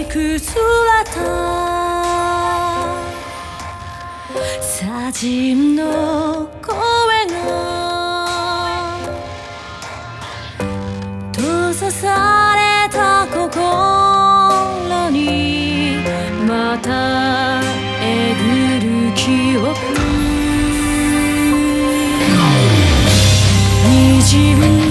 く姿砂人の声が閉ざされた心にまたえぐる記憶。にじむ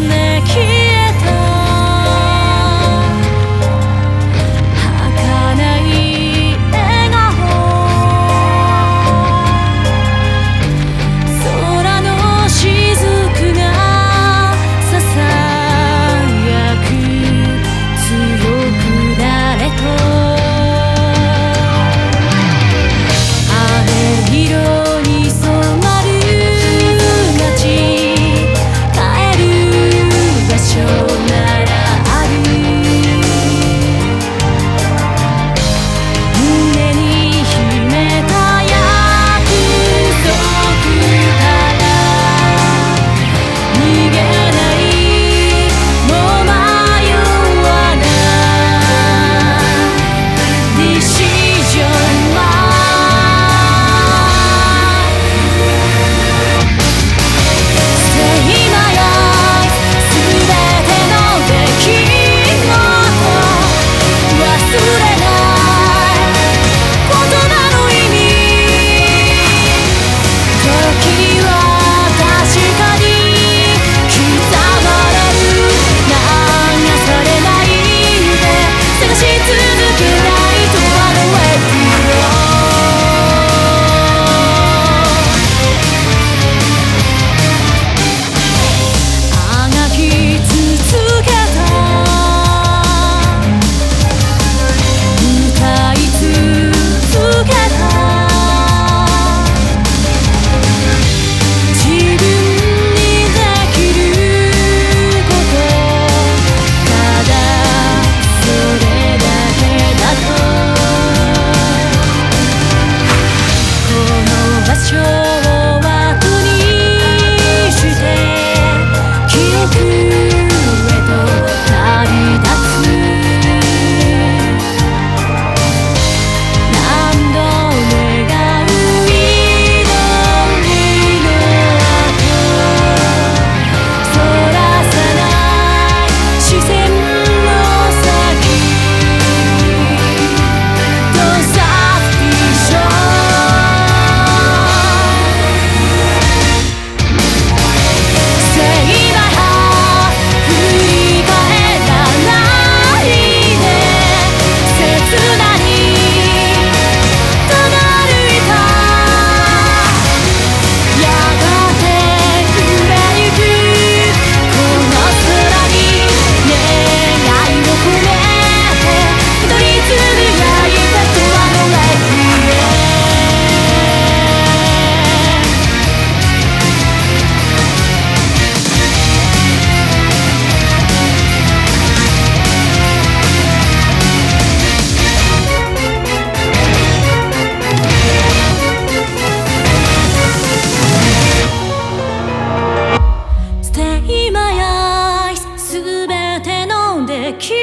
ての出来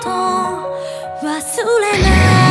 事忘れない。